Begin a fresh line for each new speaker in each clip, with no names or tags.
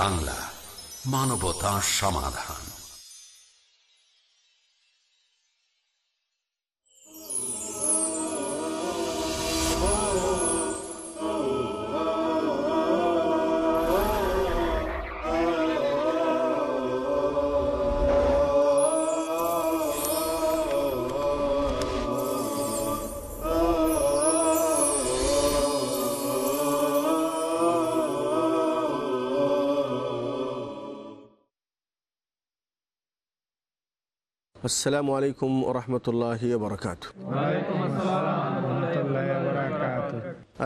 বাংলা মানবতা সমাধান।
আসসালামু আলাইকুম ওরহমতুল্লাহ বরকাত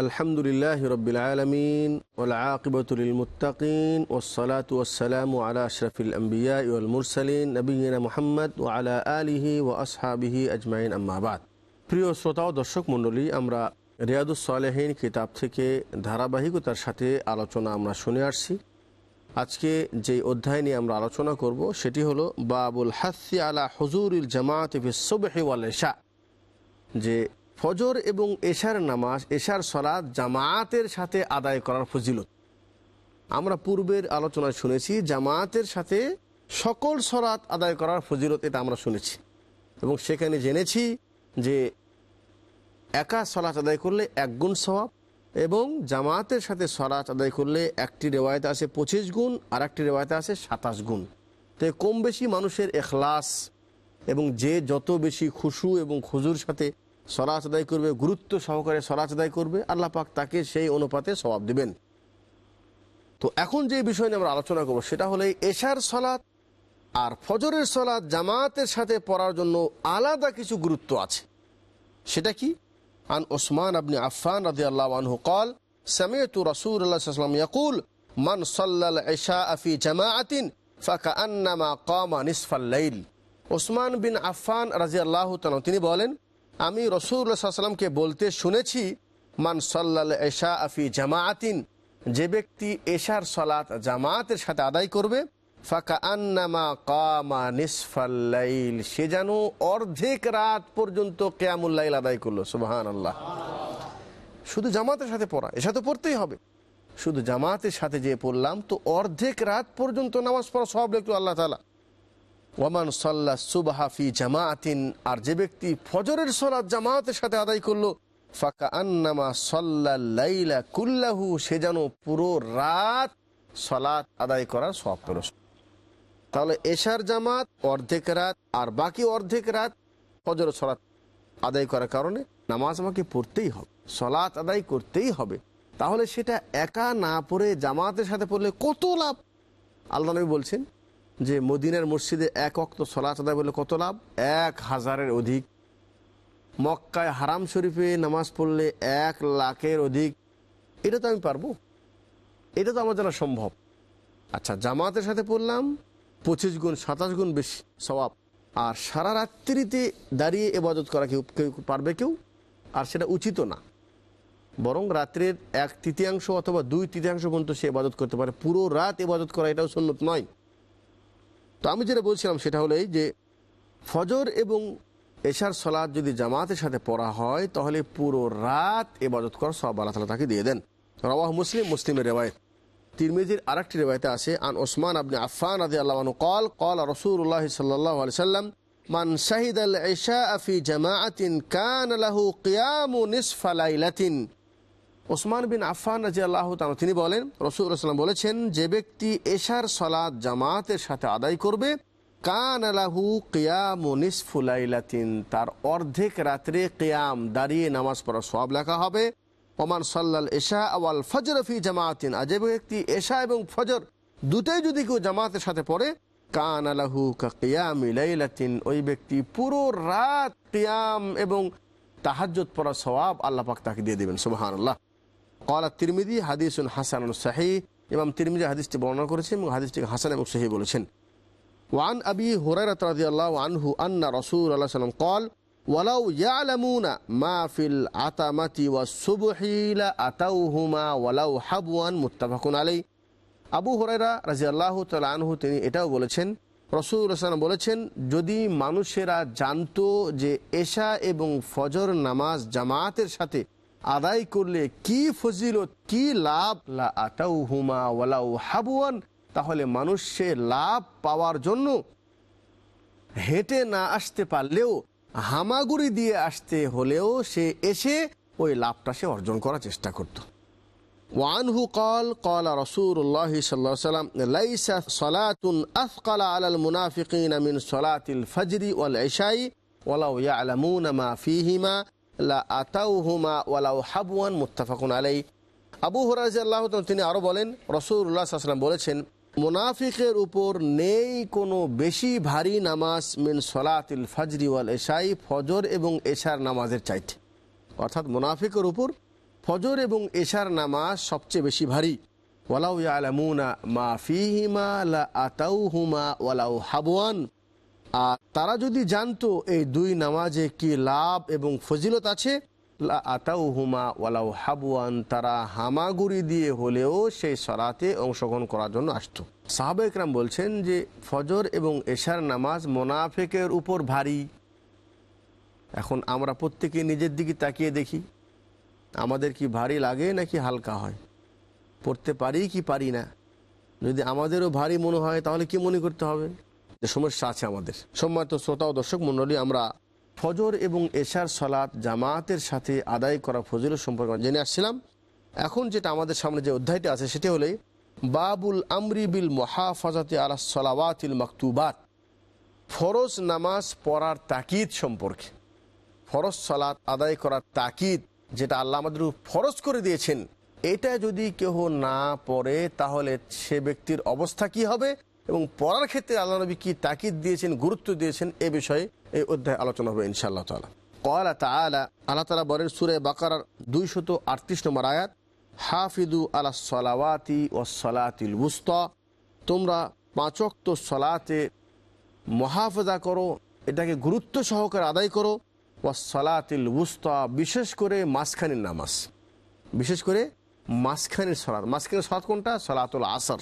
আলহামদুলিল্লাহ রবিল আলমিন ওলাকিবতুলমতাকিন ওসলাত ওসালাম আলা আশরফিল আম্বিয়া ওল মুরসালিন নবীনা মোহাম্মদ ও আলা আলিহি ও আসহাবিহি আজমাইন আম্মাবাদ প্রিয় শ্রোতা ও দর্শক মণ্ডলী, আমরা রিয়াদুসালেহীন কিতাব থেকে ধারাবাহিকতার সাথে আলোচনা আমরা শুনে আসছি। আজকে যে অধ্যায় নিয়ে আমরা আলোচনা করব, সেটি হলো বাবুল হাসি আলা হজুরুল জামাত ওয়াল এশা যে ফজর এবং এশার নামাজ, এশার সলাদ জামায়াতের সাথে আদায় করার ফজিলত। আমরা পূর্বের আলোচনায় শুনেছি জামায়াতের সাথে সকল সলাৎ আদায় করার ফজিলত এটা আমরা শুনেছি। এবং সেখানে জেনেছি যে একা সলাৎ আদায় করলে এক গুণ স্বভাব এবং জামাতের সাথে সলাৎ আদায় করলে একটি রেওয়ায়তে আছে পঁচিশ গুণ আর একটি রেওয়ায়তে আছে সাতাশ গুণ। তো কম বেশি মানুষের এখলাস এবং যে যত বেশি খুশু এবং খুজুর সাথে সলাচ আদায় করবে, গুরুত্ব সহকারে সলাচ আদায় করবে, আল্লাহ পাক তাকে সেই অনুপাতে স্বভাব দেবেন। তো এখন যে বিষয় নিয়ে আমরা আলোচনা করব সেটা হলে এশার সলাৎ আর ফজরের সলাৎ জামাতের সাথে পড়ার জন্য আলাদা কিছু গুরুত্ব আছে। সেটা কি? عن عثمان بن عفان رضي الله عنه قال سمعت رسول الله صلى الله عليه وسلم يقول من صلى العشاء في جماعة فكأنما قام نصف الليل ওসমান বিন আফান রাজি আল্লাহ তিনি বলেন আমি রসুল্লাহ সাল্লামকে বলতে শুনেছি মান সাল্লাল এশা আফি জামায়াতিন যে ব্যক্তি এশার সলাত জামায়াতের সাথে আদায় করবে ফাঁকা আন্নামা কামা নিসফাল্লাইল সে যেন অর্ধেক রাত পর্যন্ত কেয়ামুল্লাইল আদায় করল সুবাহান আল্লাহ শুধু জামাতের সাথে পড়া এসা তো পড়তেই হবে। শুধু জামাতের সাথে যে পড়লাম, তো অর্ধেক রাত পর্যন্ত নামাজ পড়া সব লিখল আল্লাহ তালা ওয়ামান সাল্লা সুবাহাফি জামায়াতিন আর যে ব্যক্তি ফজরের সলাৎ জামাতের সাথে আদায় করল, ফাঁকা আন্নামা সাল্লাহ কুল্লাহু, সে যেন পুরো রাত সলাৎ আদায় করার সব পেল তাহলে এশার জামাত, অর্ধেক রাত, আর বাকি অর্ধেক রাত ফজর সলাৎ আদায় করার কারণে নামাজ আমাকে পড়তেই হবে, সলাৎ আদায় করতেই হবে। তাহলে সেটা একা না পড়ে জামাতের সাথে পড়লে কত লাভ? আল্লাহ নবী বলছেন যে, মদিনার মসজিদে এক অক্ত সলাৎ আদায় বললে কত লাভ? এক হাজারের অধিক। মক্কায় হারাম শরীফে নামাজ পড়লে এক লাখের অধিক। এটা তো আমি পারব। এটা তো আমার জানা সম্ভব। আচ্ছা জামাতের সাথে পড়লাম পঁচিশ গুণ, সাতাশ গুণ বেশি স্বভাব আর সারা রাত্রিতে দাঁড়িয়ে এবাদত করা কেউ কেউ পারবে কেউ? আর সেটা উচিত না। বরং রাত্রের এক তৃতীয়াংশ অথবা দুই তৃতীয়াংশ পর্যন্ত সে এবাদত করতে পারে। পুরো রাত এবাদত করা এটাও সন্ন্যত নয়। তো আমি যেটা বলছিলাম সেটা হলো এই যে, ফজর এবং এশার সলাদ যদি জামাতের সাথে পড়া হয়, তাহলে পুরো রাত এবাদত করা সব আল্লাহ তালা তাকে দিয়ে দেন। রওয়াহ মুসলিম, মুসলিমের রেওয়ায়ত। তিরমিজির আরেকটি রেওয়ায়তে আছে আন ওসমান আবনে আফান রাদি আল্লাহ কল কল রসুল্লাহ সাল্লাম, মান শাহিদ আল ইশা আফি জামাআতিন কান লাহু কিয়ামু নিসফা লাইলাতিন। ওসমান বিন আফান রাজি আল্লাহ তিনি বলেন রসুল সাল্লাম বলেছেন, যে ব্যক্তি এশার সলাদ জামাতের সাথে আদায় করবে, কান আলাহু কিয়ামু নিসফুলাইলাতিন তার অর্ধেক রাত্রে কিয়াম দাঁড়িয়ে নামাজ পড়া সব লেখা হবে। ওমান সাল্লাল এশা আওয়াল ফজর ফি জামাতিন আর যে ব্যক্তি এশা এবং ফজর দুটাই যদি কেউ জামাতের সাথে পড়ে কান আলাহু কিয়ামি লাইলাতিন ওই ব্যক্তি পুরো রাত কিয়াম এবং তাহাজ্জত পড়া সওয়াব আল্লাহ পাক তাকে দিয়ে দেবেন সুবাহান আল্লাহ কলা তিরমিদি হাদিসুন হাসান সাহি ইমাম তিরমিদি হাদিসটি বর্ণনা করেছেন এবং হাদিসটিকে হাসান এবং সাহি বলেছেন ওয়ান আবি হুরাইরাত রাদিয়াল্লাহু আনহু আন্না রাসূলুল্লাহ সাল্লাম قال ওয়ালাউ আতামাতি ওয়া সুবহিলা ওয়ালাউ আলাই আবু আনহু, তিনি এটাও বলেছেন, রসুল রসান বলেছেন, যদি মানুষেরা জানতো যে এশা এবং ফজর নামাজ জামাতের সাথে আদায় করলে কি ফজিলত, কি লাভ, লা হুমা ওয়ালাউ হাবুয়ান তাহলে মানুষ সে লাভ পাওয়ার জন্য হেঁটে না আসতে পারলেও হামাগুড়ি দিয়ে আসতে হলেও সে এসে ওই লাভটা সে অর্জন করার চেষ্টা করত। ওয়ানহু কল কল রসুল্লাহ সাল্লাম লাইসা সলাতুন আফকালা আলাল মুনাফিকিন মিন সলাতিল ফজরি ওয়াল এশাই ওয়ালাউ ইয়ালামুন মা ফিহিমা, লা আতাউহুমা ওয়ালাউ হাবওয়ান, মুত্তাফাকুন আলাই আবু হরাজ আল্লাহ তিনি আরও বলেন রসুল্লাহ সাল্লাম বলেছেন মুনাফিকের উপর নেই কোনো বেশি ভারী নামাজ মিন সলাতিল ফাজরি ওয়াল এশাই, ফজর এবং এশার নামাজের চাইতে। অর্থাৎ মুনাফিকের উপর ফজর এবং এশার নামাজ সবচেয়ে বেশি ভারী। ওয়ালাউ ইয়ালামুনা মা ফিহিমা লা আতাউহুমা ওয়ালাউ হাবওয়ান। আর তারা যদি জানতো এই দুই নামাজে কি লাভ এবং ফজিলত আছে লা আতাউহুমা ওয়ালাউ হাবওয়ান তারা হামাগুড়ি দিয়ে হলেও সেই সরাতে অংশগ্রহণ করার জন্য আসতো। সাহাবা বলছেন যে, ফজর এবং এশার নামাজ মোনাফেকের উপর ভারী। এখন আমরা প্রত্যেকে নিজের দিকে তাকিয়ে দেখি, আমাদের কি ভারী লাগে নাকি হালকা হয়? পড়তে পারি কি পারি না? যদি আমাদেরও ভারী মনে হয়, তাহলে কি মনে করতে হবে? যে সমস্যা আছে আমাদের। সম্মানিত শ্রোতা ও দর্শক মণ্ডলী, আমরা ফজর এবং এশার সলাৎ জামাতের সাথে আদায় করা ফজরের সম্পর্কে জেনে আসছিলাম। এখন যেটা আমাদের সামনে যে অধ্যায়টা আছে, সেটা হলে বাবুল আমরি বিল মহাফাজাতে আলা সলাওয়াতিল মাকতুবাত। ফরজ নামাজ পড়ার তাকিদ সম্পর্কে, ফরজ সালাত আদায় করার তাকিদ যেটা আল্লাহ আমাদের ফরজ করে দিয়েছেন, এটা যদি কেহ না পড়ে, তাহলে সে ব্যক্তির অবস্থা কি হবে? এবং পড়ার ক্ষেত্রে আল্লাহ নবী কি তাকিদ দিয়েছেন, গুরুত্ব দিয়েছেন, এ বিষয়ে এই অধ্যায় আলোচনা হবে ইনশাআল্লাহ তালা কয়লা তালা আল্লাহ তালা বরের সুরে বাকার দুইশত আটত্রিশ নম্বর আয়াত হাফিদু আলা সলাওয়াতি ও সলাতিল বুস্তা তোমরা পাঁচক্ত সলাতে মহাফজা করো, এটাকে গুরুত্ব সহকারে আদায় করো ও সলাতিল বুস্তা বিশেষ করে মাঝখানের নামাজ। বিশেষ করে মাঝখানের সলাৎ মাঝখানের সলাৎ কোনটা? সলাতুল আসর।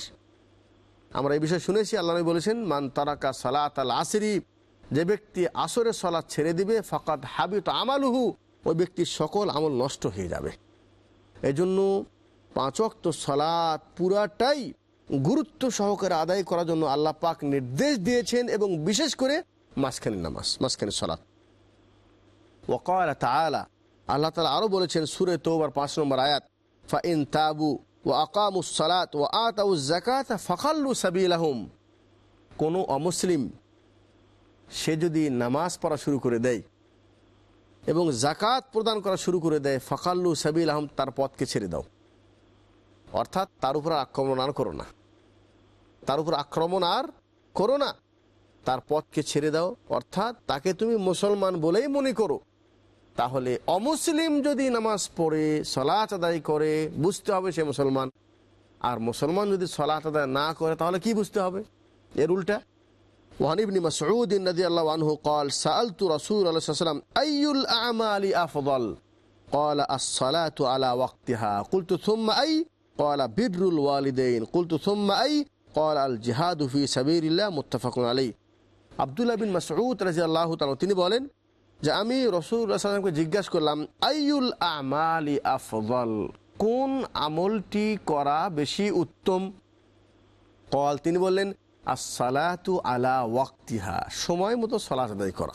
আমরা এই বিষয়ে শুনেছি, আল্লাহ নবী বলেছেন, মান তারাকা সালাত আল আসরি যে ব্যক্তি আসরের সলাৎ ছেড়ে দিবে ফাকাত হাবিত আমালুহু, ওই ব্যক্তির সকল আমল নষ্ট হয়ে যাবে। এই জন্য পাঁচক্ত সলাৎ পুরাটাই গুরুত্ব সহকারে আদায় করার জন্য আল্লাহ পাক নির্দেশ দিয়েছেন এবং বিশেষ করে মাঝখানের নামাজ, মাঝখানের সলাৎ ওকাল আল্লাহ তালা আরও বলেছেন সুরে তোবার পাঁচ নম্বর আয়াত ফাইন তাবু ও ফখাল্লু সাবিলাহুম। কোনো অমুসলিম, সে যদি নামাজ পড়া শুরু করে দেয় এবং জাকাত প্রদান করা শুরু করে দেয় ফকাল্লু সাবিল আহম তার পথকে ছেড়ে দাও। অর্থাৎ তার উপর আক্রমণ আর করো না। তার উপর আক্রমণ আর করো না। তার পথকে ছেড়ে দাও। অর্থাৎ তাকে তুমি মুসলমান বলেই মনে করো। তাহলে অমুসলিম যদি নামাজ পড়ে সলাচ আদায় করে বুঝতে হবে সে মুসলমান আর মুসলমান যদি সলাচ আদায় না করে তাহলে কি বুঝতে হবে এর উল্টা وعن ابن مسعود رضي الله عنه قال سألت رسول الله صلى الله عليه وسلم أي الأعمال أفضل قال الصلاة على وقتها قلت ثم أي قال بر الوالدين قلت ثم أي قال الجهاد في سبيل الله متفق عليه আবদুল্লাহ বিন মাসউদ রাজি আল্লাহ তিনি বলেন যে আমি রসুল্লাহামকে জিজ্ঞাসা করলাম আইউল আমালি আফদল? কোন আমলটি করা বেশি উত্তম? কল, তিনি বললেন, আসসালাতু আলা ওয়াক্তিহা। সময় মতো সলাচ আদায় করা।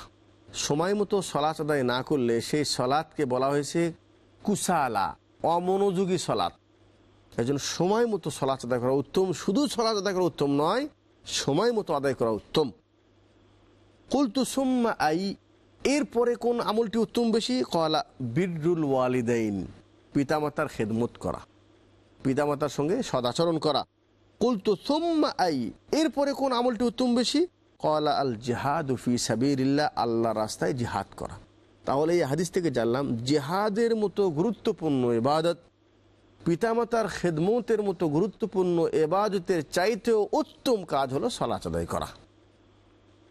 সময় মতো সলাচ আদায় না করলে সেই সলাৎকে বলা হয়েছে কুসালা, অমনোযোগী সলাৎ এই জন্য সময় মতো সলাচ আদায় করা উত্তম। শুধু সলাচ আদায় করা উত্তম নয়, সময় মতো আদায় করা উত্তম। কুলতু সুম্মা আই এরপরে কোন আমলটি উত্তম বেশি? কলা বিরুল ওয়ালিদাইন, পিতামাতার খেদমত করা। পিতামাতার সঙ্গে সদাচরণ করা। কুলতু সুম্মা আই, এরপরে কোন আমলটি উত্তম বেশি? কলা আল জেহাদ ফি সাবিরিল্লাহ আল্লাহ রাস্তায় জিহাদ করা। তাহলে এই হাদিস থেকে জানলাম, জেহাদের মতো গুরুত্বপূর্ণ ইবাদত, পিতামাতার খেদমতের মতো গুরুত্বপূর্ণ এবাদতের চাইতেও উত্তম কাজ হলো সলাচ করা।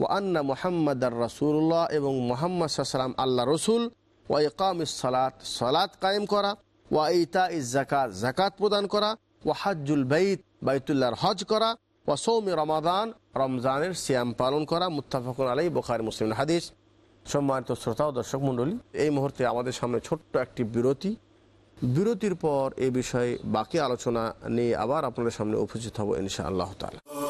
ও আন্না মোহাম্মদ আর রসুল্লাহ এবং মোহাম্মদ সাল্লাম আল্লাহ রসুল। ও ইকাম সালাত সালাত কায়েম করা। ওয়া ইতা ইজ জাকাত জাকাত প্রদান করা। ও হাজ্জুল বাইত, বাইতুল্লাহর হজ করা। ও সৌমি রমাদান, রমজানের সিয়াম পালন করা। মুত্তাফাকুন আলাই বোখার মুসলিম হাদিস। সম্মানিত শ্রোতা ও দর্শক মণ্ডলী, এই মুহূর্তে আমাদের সামনে ছোট্ট একটি বিরতি। বিরতির পর এ বিষয়ে বাকি আলোচনা নিয়ে আবার আপনাদের সামনে উপস্থিত হব ইনশা আল্লাহ তালা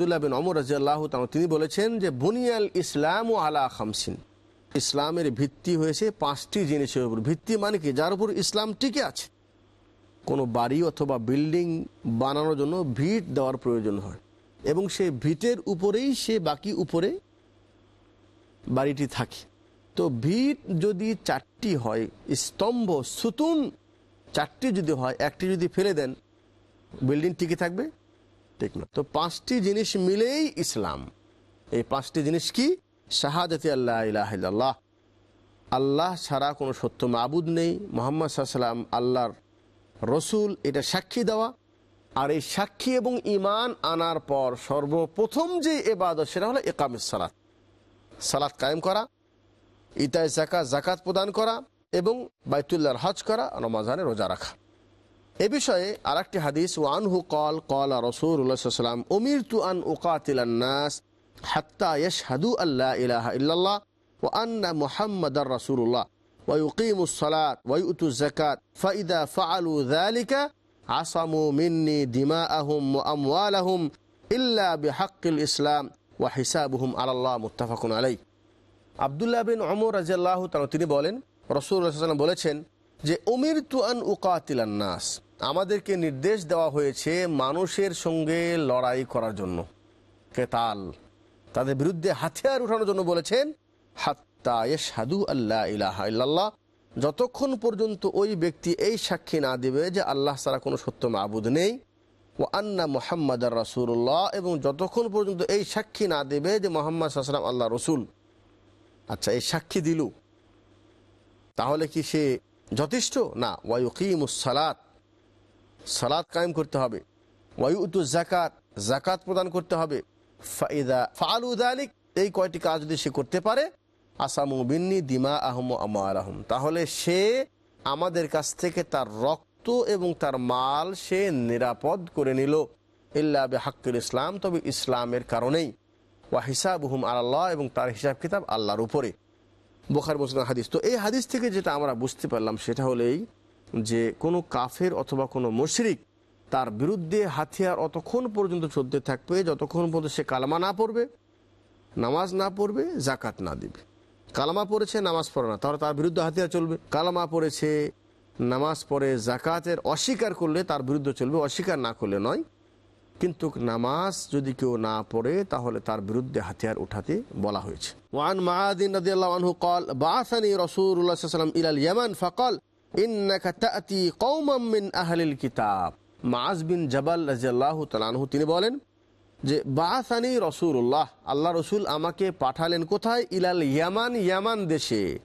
আবদুল্লাহ বিন অমর রাজিয়াল্লাহ তিনি বলেছেন যে, বুনিয়াল ইসলাম ও আলা খামসিন। ইসলামের ভিত্তি হয়েছে পাঁচটি জিনিসের উপর। ভিত্তি মানে কি? যার উপর ইসলাম টিকে আছে। কোনো বাড়ি অথবা বিল্ডিং বানানোর জন্য ভিট দেওয়ার প্রয়োজন হয়। এবং সে ভিটের উপরেই সে বাকি উপরে বাড়িটি থাকে। তো ভিট যদি চারটি হয়, স্তম্ভ, সুতুন চারটি যদি হয়, একটি যদি ফেলে দেন, বিল্ডিং টিকে থাকবে? ঠিক না। তো পাঁচটি জিনিস মিলেই ইসলাম। এই পাঁচটি জিনিস কি? শাহাদতি আল্লাহ ইলাহ ইল্লাল্লাহ। আল্লাহ ছাড়া কোনো সত্য মাবুদ নেই। মোহাম্মদ সাল্লাম আল্লাহর রসুল, এটা সাক্ষী দেওয়া। আর এই সাক্ষী এবং ইমান আনার পর সর্বপ্রথম যে এবাদত সেটা হলো একামিস সালাত। সালাত কায়েম করা, ইতায় জাকাত জাকাত প্রদান করা এবং বাইতুল্লাহর হজ করা রমাজানে রোজা রাখা। এ বিষয়ে আর একটি হাদিস ওয়ানহু কল কল রসুল্লাহাম উমির তু আন উকাতিলান্নাস হাত্তা ইয়াশহাদু আল্লাহ ইলাহা ইল্লাল্লাহ ও আন্না মুহাম্মদ রাসূলুল্লাহ ويقيموا الصلاة ويؤتوا الزكاة فإذا فعلوا ذلك عصموا مني دماءهم وأموالهم إلا بحق الإسلام وحسابهم على الله متفق عليه আবদুল্লাহ বিন অমর রাজিয়াল্লাহ তিনি বলেন রসুল্লাহাম বলেছেন যে উমির তু আন উকাতিলান নাস আমাদেরকে নির্দেশ দেওয়া হয়েছে মানুষের সঙ্গে লড়াই করার জন্য। কেতাল তাদের বিরুদ্ধে হাতিয়ার উঠানোর জন্য বলেছেন, হাত্তা সাধু আল্লাহ ইলাহা ইল্লাল্লাহ। যতক্ষণ পর্যন্ত ওই ব্যক্তি এই সাক্ষী না দেবে যে আল্লাহ ছাড়া কোনো সত্য মাবুদ নেই ও আন্না মোহাম্মদ রাসুল্লাহ এবং যতক্ষণ পর্যন্ত এই সাক্ষী না দেবে যে মোহাম্মদ সাল্লাম আল্লাহ রসুল। আচ্ছা এই সাক্ষী দিল। তাহলে কি সে যথেষ্ট? না ওয়াইকিমুস সালাত কায়েম করতে হবে। ওয়াইউতু জাকাত জাকাত প্রদান করতে হবে। ফাইদা ফালুদ আলিক এই কয়টি কাজ যদি সে করতে পারে, আসামু বিন্নি দিমা আহম আমার আহম তাহলে সে আমাদের কাছ থেকে তার রক্ত এবং তার মাল সে নিরাপদ করে নিল। ইল্লা হাক্কুল ইসলাম, তবে ইসলামের কারণেই। ওয়া হিসাবহুম আল্লাহ এবং তার হিসাব কিতাব আল্লাহর উপরে। বোখার মুসলিম হাদিস। তো এই হাদিস থেকে যেটা আমরা বুঝতে পারলাম, সেটা হলেই যে কোনো কাফের অথবা কোনো মুশরিক তার বিরুদ্ধে হাতিয়ার অতক্ষণ পর্যন্ত চলতে থাকবে যতক্ষণ পর্যন্ত সে কালামা না পড়বে নামাজ না পড়বে জাকাত না দিবে কালামা পড়েছে নামাজ পড়ে না তাহলে তার বিরুদ্ধে হাতিয়ার চলবে কালামা পড়েছে নামাজ পড়ে জাকাতের অস্বীকার করলে তার বিরুদ্ধে চলবে অস্বীকার না করলে নয় কিন্তু নামাজ যদি কেউ না পড়ে তাহলে তার বিরুদ্ধে হাতিয়ার উঠাতে বলা হয়েছে ওয়ান মাহাদিন রাদিয়াল্লাহু আনহু قال بعثني رسول الله صلى الله عليه وسلم الى اليمن فقال কিতাব। মাজ বিন তিনি বলেন যে বাহানি রসুল্লাহ আল্লাহ রসুল আমাকে পাঠালেন কোথায়? ইলাল ইয়ামান ইয়ামান দেশে।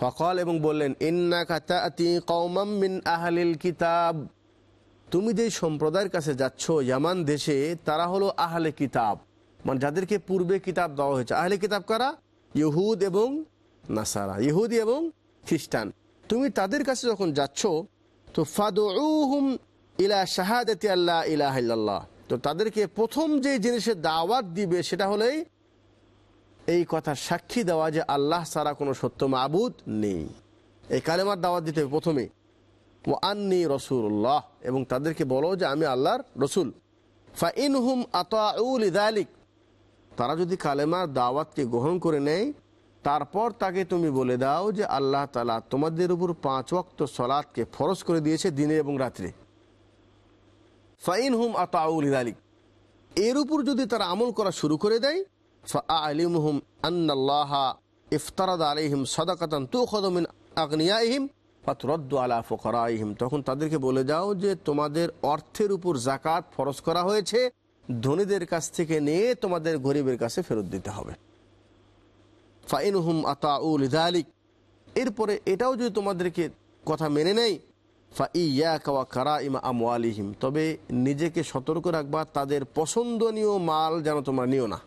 ফকল এবং বললেন ইন্না কাতাতি কৌমাম মিন আহলিল কিতাব। তুমি যে সম্প্রদায়ের কাছে যাচ্ছ, ইয়ামান দেশে, তারা হলো আহলে কিতাব। মানে যাদেরকে পূর্বে কিতাব দেওয়া হয়েছে। আহলে কিতাব কারা? ইহুদ এবং নাসারা। ইহুদি এবং খ্রিস্টান। তুমি তাদের কাছে যখন যাচ্ছ, তো ফাদুহুম ইলা শাহাদাতি আল্লাহ ইলাহ তো তাদেরকে প্রথম যে জিনিসের দাওয়াত দিবে, সেটা হলেই এই কথা সাক্ষী দেওয়া যে আল্লাহ ছাড়া কোনো সত্য মাবুদ নেই। এই কালেমার দাওয়াত দিতে হবে প্রথমে। ও আন্নি রসুল্লাহ এবং তাদেরকে বলো যে আমি আল্লাহর রসুল। ফা ইনহুম আতাউল ইদালিক তারা যদি কালেমার দাওয়াতকে গ্রহণ করে নেয় তারপর তাকে তুমি বলে দাও যে আল্লাহ তালা তোমাদের উপর পাঁচ ওয়াক্ত সলাদকে ফরজ করে দিয়েছে দিনে এবং রাত্রে। ফাইন হুম আতাউল ইদালিক এর উপর যদি তারা আমল করা শুরু করে দেয় হুম ইফতারাদ আলিহিম সদাকাতান তু খদমিন আগ্নিয়াহিম ফাতরদ্দু আলা ফকরাইহিম। তখন তাদেরকে বলে যাও যে তোমাদের অর্থের উপর জাকাত ফরজ করা হয়েছে, ধনীদের কাছ থেকে নিয়ে তোমাদের গরিবের কাছে ফেরত দিতে হবে। ফাইন হুম আতাউল ইদালিক এরপরে এটাও যদি তোমাদেরকে কথা মেনে নেয় ফা ইয়া কাওয়া কারা ইমা আমওয়ালিহিম, তবে নিজেকে সতর্ক রাখবা, তাদের পছন্দনীয় মাল যেন তোমরা নিও না।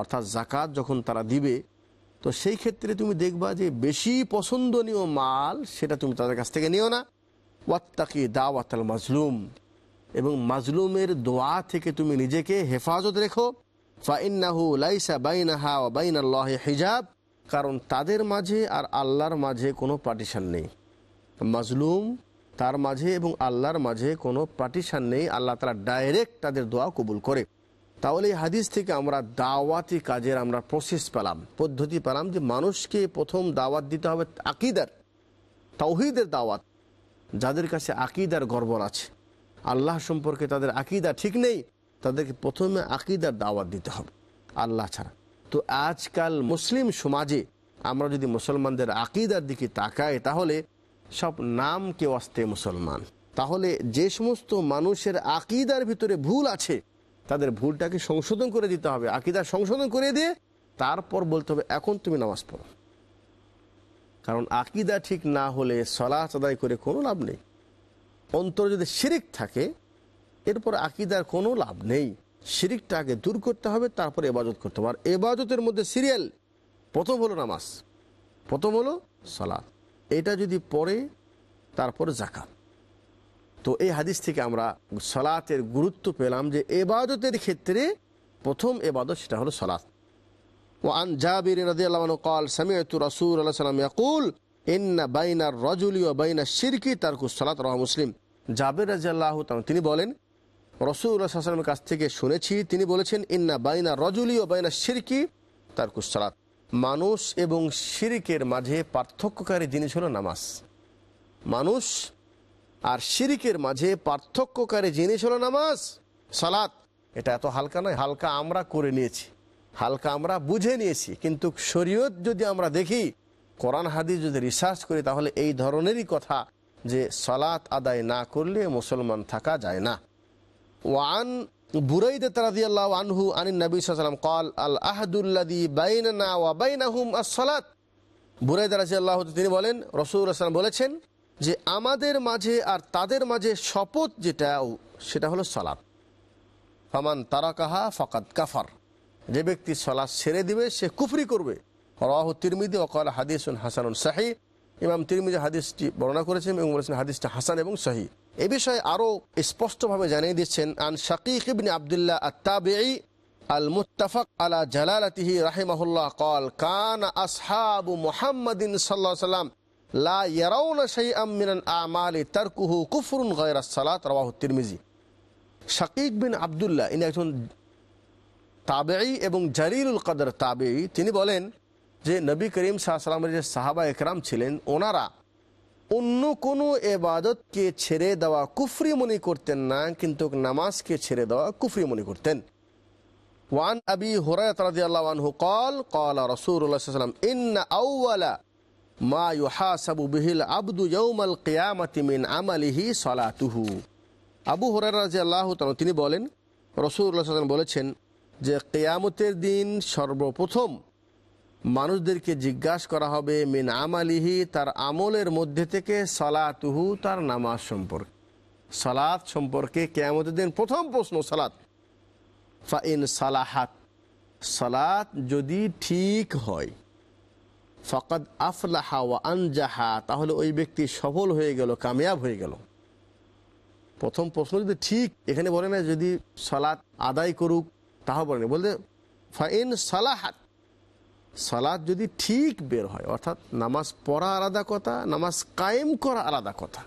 অর্থাৎ জাকাত যখন তারা দিবে, তো সেই ক্ষেত্রে তুমি দেখবা যে বেশি পছন্দনীয় মাল সেটা তুমি তাদের কাছ থেকে নিও না। ওয়াত্তাকি দাওয়াতাল মাজলুম, এবং মাজলুমের দোয়া থেকে তুমি নিজেকে হেফাজত রেখো। লাইসা হিজাব। কারণ তাদের মাঝে আর আল্লাহর মাঝে কোনো পার্টিশান নেই। মাজলুম তার মাঝে এবং আল্লাহর মাঝে কোনো পার্টিশান নেই। আল্লাহ তারা ডাইরেক্ট তাদের দোয়া কবুল করে। তাহলে এই হাদিস থেকে আমরা দাওয়াতি কাজের আমরা প্রসেস পেলাম, পদ্ধতি পেলাম যে মানুষকে প্রথম দাওয়াত দিতে হবে আকিদার, তাওহিদের দাওয়াত, যাদের কাছে আকিদার গর্বর আছে। আল্লাহ সম্পর্কে তাদের আকিদা ঠিক নেই তাদেরকে প্রথমে আকিদার দাওয়াত দিতে হবে, আল্লাহ ছাড়া। তো আজকাল মুসলিম সমাজে আমরা যদি মুসলমানদের আকিদার দিকে তাকাই, তাহলে সব নাম কেউ আসতে মুসলমান। তাহলে যে সমস্ত মানুষের আকিদার ভিতরে ভুল আছে, তাদের ভুলটাকে সংশোধন করে দিতে হবে। আকিদার সংশোধন করে দিয়ে তারপর বলতে হবে, এখন তুমি নামাজ পড়ো। কারণ আকিদা ঠিক না হলে সলাহ আদায় করে কোনো লাভ নেই। অন্তর যদি শিরিক থাকে এরপর আকিদার কোনো লাভ নেই শিরিকটা আগে দূর করতে হবে তারপর এবাজত করতে হবে আর এবাজতের মধ্যে সিরিয়াল প্রথম হলো নামাজ প্রথম হলো সলাৎ এটা যদি পড়ে তারপর জাকাত তো এই হাদিস থেকে আমরা সলাতের গুরুত্ব পেলাম যে এবাদতের ক্ষেত্রে প্রথম এবাদত সেটা হলো সলাৎ وعن جابر رضي الله عنه قال سمعت رسول الله صلى الله عليه وسلم يقول إن بين الرجل وبين الشرك ترك الصلاة رواه মুসলিম জাবের রাজিয়াল্লাহ তিনি বলেন রসুল্লাহ সাল্লামের কাছ থেকে শুনেছি, তিনি বলেছেন, ইন্না বাইনা রজুলি ও বাইনা শিরকি তারকুসালাত মানুষ এবং শিরিকের মাঝে পার্থক্যকারী জিনিস হলো নামাজ। মানুষ আর শিরিকের মাঝে পার্থক্যকারী জিনিস হলো নামাজ, সালাত। এটা এত হালকা নয়, হালকা আমরা করে নিয়েছি, হালকা আমরা বুঝে নিয়েছি। কিন্তু শরীয়ত যদি আমরা দেখি, কোরআন, হাদিস যদি রিসার্চ করি, তাহলে এই ধরনেরই কথা যে সালাত আদায় না করলে মুসলমান থাকা যায় না। ওয়ান আনহু আনিন নবী কল আল ওয়া তিনি বলেন, রসুল আসলাম বলেছেন যে, আমাদের মাঝে আর তাদের মাঝে শপথ যেটা, সেটা হলো সালাত। ফামান তারাকাহা ফাকাদ কাফার। যে ব্যক্তি সলাৎ ছেড়ে দিবে, সে কুফরি করবে। তিরমিদি ওকাল হাদিসুন হাসানুন সাহি ইমাম তিরমিদি হাদিসটি বর্ণনা করেছেন এবং বলেছেন হাদিসটা হাসান এবং সাহি এ বিষয়ে আরও স্পষ্টভাবে জানিয়ে দিচ্ছেন, আন শাকিক ইবনে আবদুল্লাহ আত্তাবেই আল মুত্তাফাক আলা জালালাতিহি রাহিমাহুল্লাহ কল কান আসহাবু মুহাম্মাদিন সাল্লাহ সাল্লাম লা ইয়ারাউনা শাইআম মিনাল আমালি তারকুহু কুফরুন গায়রা সালাত রাওয়াহু তিরমিজি। শাকিক বিন আবদুল্লাহ, ইনি একজন তাবেই এবং জারিরুল কদর তাবেই তিনি বলেন যে নবী করিম সাহাশালামের যে সাহাবা একরাম ছিলেন, ওনারা অন্য কোনো এবাদতকে ছেড়ে দেওয়া কুফরি মনে করতেন না কিন্তু নামাজকে ছেড়ে দেওয়া কুফরি মনে করতেন ওয়ান আবি হুরায়রা রাদিয়াল্লাহু আনহু قال قال رسول الله صلى الله عليه وسلم ان اول ما يحاسب به العبد يوم القيامه من عمله صلاته আবু হুরায়রা রাদিয়াল্লাহু তাআলা তিনি বলেন রাসূলুল্লাহ সাল্লাল্লাহু আলাইহি বলেছেন যে কিয়ামতের দিন সর্বপ্রথম মানুষদেরকে জিজ্ঞাসা করা হবে, মিন আমালিহি? তার আমলের মধ্যে থেকে সালাতুহু তার নামাজ সম্পর্কে। সালাত সম্পর্কে কেয়ামতের দিন প্রথম প্রশ্ন, সালাত। ফাইন সালাহাত। সালাত যদি ঠিক হয়, ফকাদ আফলাহা ওয়া আনজাহা, তাহলে ওই ব্যক্তি সফল হয়ে গেল, কামিয়াব হয়ে গেল। প্রথম প্রশ্ন যদি ঠিক, এখানে বলে না যদি সালাত আদায় করুক, তাহা বলেনি বলতে ফাইন সালাহাত। সালাদ যদি ঠিক বের হয়, অর্থাৎ নামাজ পড়া আলাদা কথা, নামাজ কায়েম করা আলাদা কথা,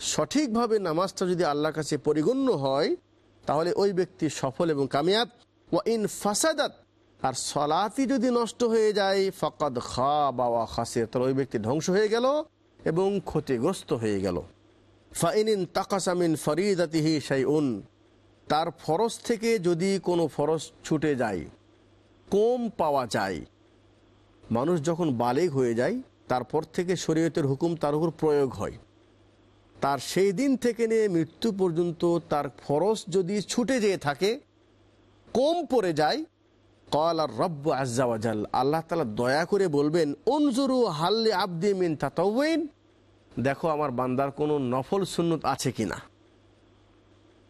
সঠিকভাবে নামাজটা যদি আল্লাহর কাছে পরিগণ্য হয়, তাহলে ওই ব্যক্তি সফল এবং কামিয়াব। ও ইন ফাসাদাত, আর সলাতি যদি নষ্ট হয়ে যায়, ফকাদ খা বাবা খাসে তাহলে ওই ব্যক্তি ধ্বংস হয়ে গেল এবং ক্ষতিগ্রস্ত হয়ে গেল। ফাইন ফাইনিন তাকাসামিন ফরিদাতিহি শাইউন, তার ফরজ থেকে যদি কোনো ফরজ ছুটে যায় কম পাওয়া যায়। মানুষ যখন বালেগ হয়ে যায়, তারপর থেকে শরীয়তের হুকুম তার উপর প্রয়োগ হয়। তার সেই দিন থেকে নিয়ে মৃত্যু পর্যন্ত তার ফরজ যদি ছুটে যেয়ে থাকে, কম পড়ে যায় কল আর রব্ব আজাল আল্লাহ তালা দয়া করে বলবেন অনজুরু হাল্লে আব্দি মিন তাতাউন দেখো, আমার বান্দার কোনো নফল সুন্নত আছে কিনা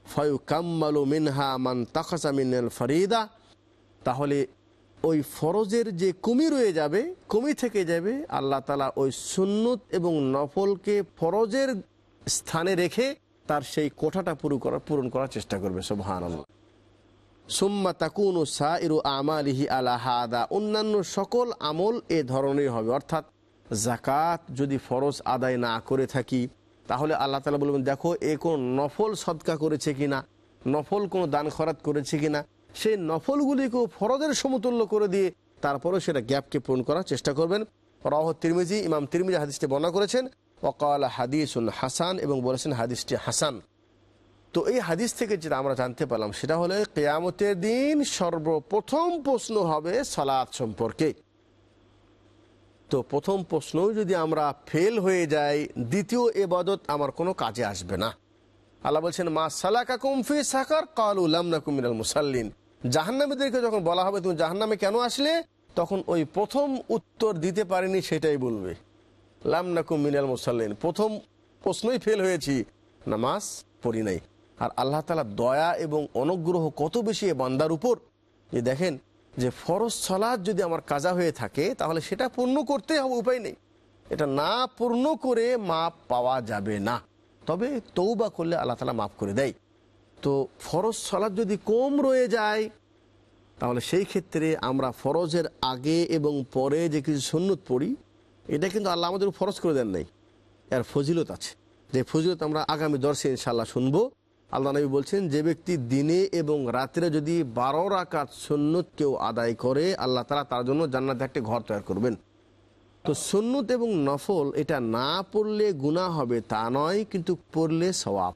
ফয়ু কাম্মালু মিনহা মান তাকাসা মিনাল ফরিদা। তাহলে ওই ফরজের যে কমি রয়ে যাবে, কমি থেকে যাবে, আল্লাহ তালা ওই সুন্নত এবং নফলকে ফরজের স্থানে রেখে তার সেই কোঠাটা পুরো করার পূরণ করার চেষ্টা করবে সোহান আল্লাহ সুম্মা তাকুন ও সা সাইরু আমালিহি আলাহাদা অন্যান্য সকল আমল এ ধরনের হবে। অর্থাৎ জাকাত যদি ফরজ আদায় না করে থাকি, তাহলে আল্লাহ তালা বলবেন, দেখো, এ কোন নফল সদকা করেছে কিনা? নফল কোনো দান খরাত করেছে কিনা? সেই নফলগুলিকেও ফরজের সমতুল্য করে দিয়ে তারপরেও সেটা গ্যাপকে পূরণ করার চেষ্টা করবেন। রহ তিরমিজি, ইমাম তিরমিজি হাদিসটি বর্ণনা করেছেন ওকাল হাদিসুল হাসান এবং বলেছেন হাদিসটি হাসান। তো এই হাদিস থেকে যেটা আমরা জানতে পারলাম সেটা হলো, কেয়ামতের দিন সর্বপ্রথম প্রশ্ন হবে সালাদ সম্পর্কে। তো প্রথম প্রশ্ন যদি আমরা ফেল হয়ে যাই, দ্বিতীয় এবাদত আমার কোনো কাজে আসবে না। আল্লাহ বলছেন, মা সালাকা কুমফি সাকার, কাল উলাম না কুমিনাল মুসাল্লিন। জাহান্নামীদেরকে যখন বলা হবে, তুমি জাহান্নামে কেন আসলে? তখন ওই প্রথম উত্তর দিতে পারেনি, সেটাই বলবে। লাম নাকুম মিনাল মুসাল্লিন। প্রথম প্রশ্নই ফেল হয়েছি। নামাজ পড়ি নাই। আর আল্লাহ তালা দয়া এবং অনুগ্রহ কত বেশি এ বান্দার উপর? যে দেখেন, যে ফরজ সলাদ যদি আমার কাজা হয়ে থাকে, তাহলে সেটা পূর্ণ করতে হবে, উপায় নেই। এটা না পূর্ণ করে মাপ পাওয়া যাবে না। তবে তৌবা করলে আল্লাহ তালা মাফ করে দেয়। তো ফরজ সলাদ যদি কম রয়ে যায়, তাহলে সেই ক্ষেত্রে আমরা ফরজের আগে এবং পরে যে কিছু সন্ন্যত পড়ি, এটা কিন্তু আল্লাহ আমাদের ফরজ করে দেন নাই। এর ফজিলত আছে। যে ফজিলত আমরা আগামী দর্শে ইনশাল্লাহ শুনব। আল্লাহ নবী বলছেন, যে ব্যক্তি দিনে এবং রাত্রে যদি বারো রাকাত সন্ন্যত কেউ আদায় করে, আল্লাহ তালা তার জন্য জান্নাতে একটি ঘর তৈরি করবেন। তো সুন্নত এবং নফল, এটা না পড়লে গুণা হবে তা নয়, কিন্তু পড়লে সওয়াব।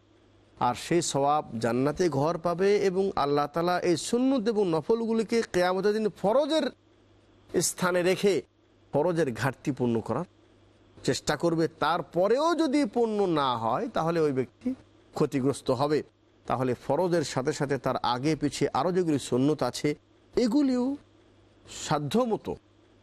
আর সেই সওয়াব জান্নাতে ঘর পাবে এবং আল্লাহ তালা এই সুন্নত এবং নফলগুলিকে কেয়ামতের দিন ফরজের স্থানে রেখে ফরজের ঘাটতি পূর্ণ করার চেষ্টা করবে। তারপরেও যদি পূর্ণ না হয়, তাহলে ওই ব্যক্তি ক্ষতিগ্রস্ত হবে। তাহলে ফরজের সাথে সাথে তার আগে পিছিয়ে আরও যেগুলি সুন্নত আছে, এগুলিও সাধ্যমতো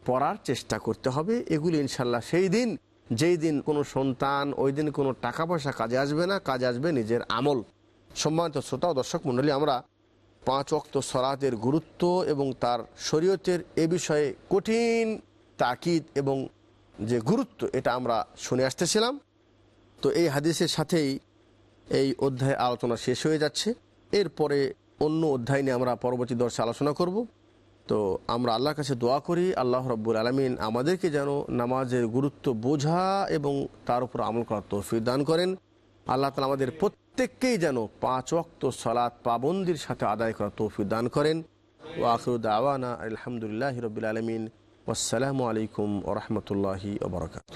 পড়ার চেষ্টা করতে হবে। এগুলি ইনশাল্লাহ সেই দিন যেই দিন কোনো সন্তান, ওই দিন কোনো টাকা পয়সা কাজে আসবে না, কাজে আসবে নিজের আমল। সম্মানিত শ্রোতা ও দর্শক মণ্ডলী, আমরা পাঁচ অক্ত সলাতের গুরুত্ব এবং তার শরীয়তের এ বিষয়ে কঠিন তাকিদ এবং যে গুরুত্ব, এটা আমরা শুনে আসতেছিলাম। তো এই হাদিসের সাথেই এই অধ্যায় আলোচনা শেষ হয়ে যাচ্ছে। এরপরে অন্য অধ্যায় নিয়ে আমরা পরবর্তী দর্শে আলোচনা করব। তো আমরা আল্লাহর কাছে দোয়া করি, আল্লাহ রব্বুল আলমিন আমাদেরকে যেন নামাজের গুরুত্ব বোঝা এবং তার উপর আমল করার তৌফিক দান করেন। আল্লাহ তালা আমাদের প্রত্যেককেই যেন পাঁচ অক্ত সলাৎ পাবন্দির সাথে আদায় করার তৌফিক দান করেন। ও আখরুদ আওয়ানা আলহামদুলিল্লাহ রবিল আলমিন। আসসালামু আলাইকুম ওরহমতুল্লাহি ওবরাকাতু